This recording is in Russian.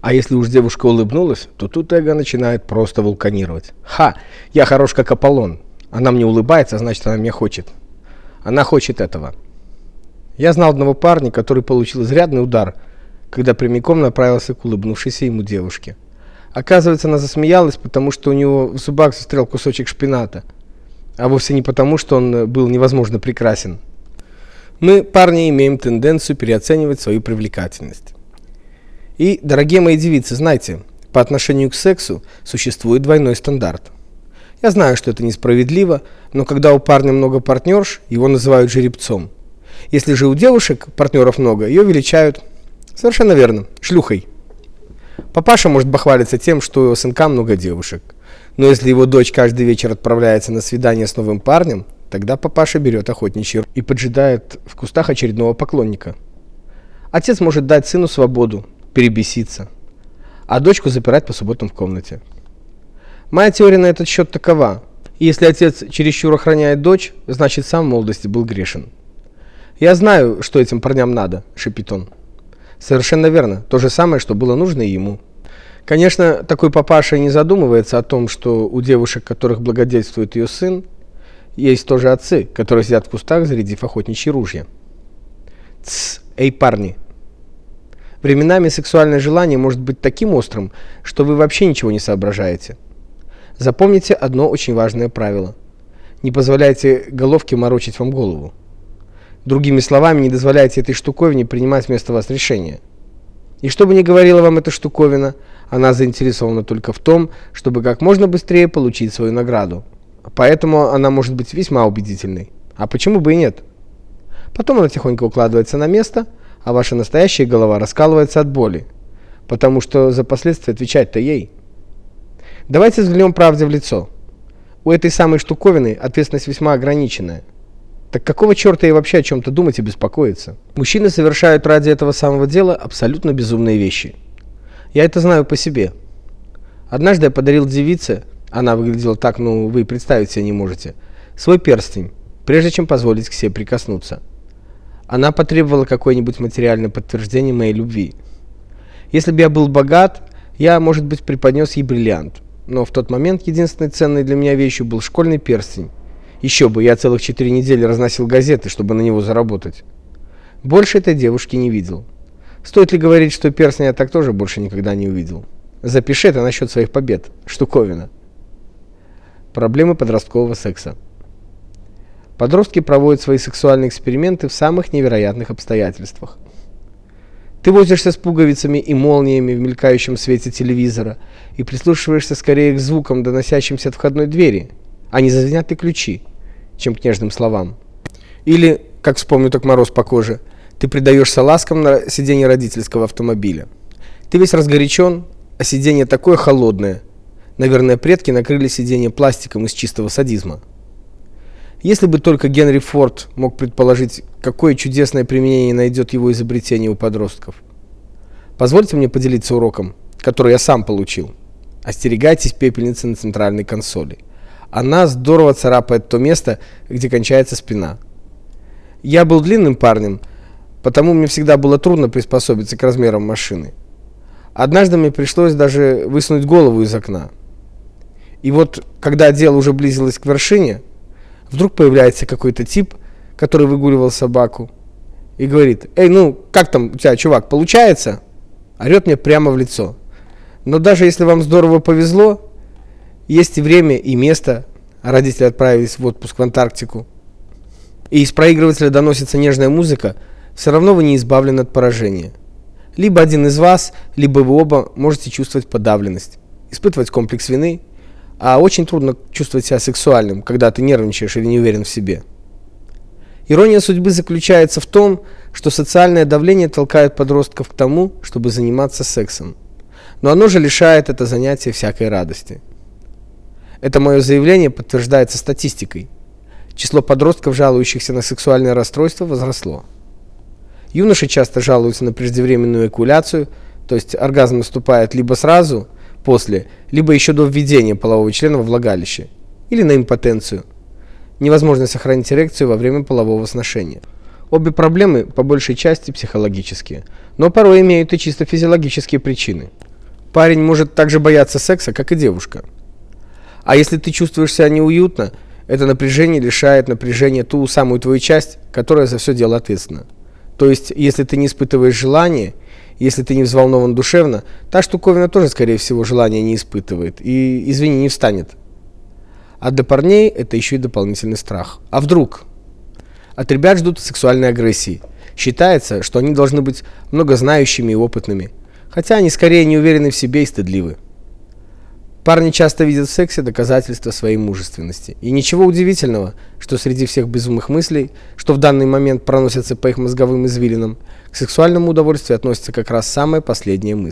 А если уж девушка улыбнулась, то тут эго начинает просто вулканировать. Ха, я хорош как Аполлон. Она мне улыбается, значит, она меня хочет. Она хочет этого. Я знал одного парня, который получил изрядный удар, когда прямиком направился к улыбнувшейся ему девушке. Оказывается, она засмеялась, потому что у него в зубах застрял кусочек шпината, а вовсе не потому, что он был невозможно прекрасен. Мы, парни, имеем тенденцию переоценивать свою привлекательность. И, дорогие мои девицы, знайте, по отношению к сексу существует двойной стандарт. Я знаю, что это несправедливо, но когда у парня много партнерш, его называют жеребцом. Если же у девушек партнеров много, ее величают совершенно верно, шлюхой. Папаша может бахвалиться тем, что у его сынка много девушек. Но если его дочь каждый вечер отправляется на свидание с новым парнем, тогда папаша берет охотничий и поджидает в кустах очередного поклонника. Отец может дать сыну свободу, перебеситься, а дочку запирать по субботам в комнате. Моя теория на этот счет такова: если отец чересчур охраняет дочь, значит сам в молодости был грешен. Я знаю, что этим парням надо, шипит он. Совершенно верно, то же самое, что было нужно и ему. Конечно, такой папаша не задумывается о том, что у девушек, которых благодетельствует ее сын, есть тоже отцы, которые сидят в кустах, зарядив охотничьи ружья. Тс, эй, парни. Временами сексуальное желание может быть таким острым, что вы вообще ничего не соображаете. Запомните одно очень важное правило. Не позволяйте головке морочить вам голову. Другими словами, не дозволяйте этой штуковине принимать вместо вас решения. И что бы ни говорила вам эта штуковина, она заинтересована только в том, чтобы как можно быстрее получить свою награду. Поэтому она может быть весьма убедительной. А почему бы и нет? Потом она тихонько укладывается на место, а ваша настоящая голова раскалывается от боли, потому что за последствия отвечать-то ей. Давайте взглянем правде в лицо. У этой самой штуковины ответственность весьма ограниченная. Так какого черта ей вообще о чем то думать и беспокоиться? Мужчины совершают ради этого самого дела абсолютно безумные вещи. Я это знаю по себе. Однажды я подарил девице, она выглядела так, ну, вы представить себе не можете, свой перстень, прежде чем позволить к себе прикоснуться. Она потребовала какое-нибудь материальное подтверждение моей любви. Если бы я был богат, я, может быть, преподнес ей бриллиант. Но в тот момент единственной ценной для меня вещью был школьный перстень еще бы, я целых четыре недели разносил газеты, чтобы на него заработать. Больше этой девушки не видел. Стоит ли говорить, что перстня я так тоже больше никогда не увидел? Запиши это насчет своих побед. Штуковина. Проблемы подросткового секса. Подростки проводят свои сексуальные эксперименты в самых невероятных обстоятельствах. Ты возишься с пуговицами и молниями в мелькающем свете телевизора и прислушиваешься скорее к звукам, доносящимся от входной двери, а не зазвенят ли ключи, чем к нежным словам. Или, как вспомню так мороз по коже, ты предаешься ласкам на сиденье родительского автомобиля. Ты весь разгорячен, а сиденье такое холодное. Наверное, предки накрыли сиденье пластиком из чистого садизма. Если бы только Генри Форд мог предположить, какое чудесное применение найдет его изобретение у подростков. Позвольте мне поделиться уроком, который я сам получил. Остерегайтесь пепельницы на центральной консоли она здорово царапает то место, где кончается спина. Я был длинным парнем, потому мне всегда было трудно приспособиться к размерам машины. Однажды мне пришлось даже высунуть голову из окна. И вот, когда дело уже близилось к вершине, вдруг появляется какой-то тип, который выгуливал собаку, и говорит: "Эй, ну, как там у тебя, чувак, получается?" Орет мне прямо в лицо. Но даже если вам здорово повезло, есть и время, и место. Родители отправились в отпуск в Антарктику. И из проигрывателя доносится нежная музыка, все равно вы не избавлены от поражения. Либо один из вас, либо вы оба можете чувствовать подавленность, испытывать комплекс вины, а очень трудно чувствовать себя сексуальным, когда ты нервничаешь или не уверен в себе. Ирония судьбы заключается в том, что социальное давление толкает подростков к тому, чтобы заниматься сексом. Но оно же лишает это занятие всякой радости. Это мое заявление подтверждается статистикой. Число подростков, жалующихся на сексуальное расстройство, возросло. Юноши часто жалуются на преждевременную эякуляцию, то есть оргазм наступает либо сразу после, либо еще до введения полового члена во влагалище, или на импотенцию. Невозможность сохранить эрекцию во время полового сношения. Обе проблемы по большей части психологические, но порой имеют и чисто физиологические причины. Парень может так же бояться секса, как и девушка. А если ты чувствуешь себя неуютно, это напряжение лишает напряжения ту самую твою часть, которая за все дело ответственна. То есть, если ты не испытываешь желания, если ты не взволнован душевно, та штуковина тоже, скорее всего, желания не испытывает и, извини, не встанет. А для парней это еще и дополнительный страх. А вдруг? От ребят ждут сексуальной агрессии. Считается, что они должны быть многознающими и опытными, хотя они скорее не уверены в себе и стыдливы. Парни часто видят в сексе доказательства своей мужественности. И ничего удивительного, что среди всех безумных мыслей, что в данный момент проносятся по их мозговым извилинам, к сексуальному удовольствию относится как раз самая последняя мысль.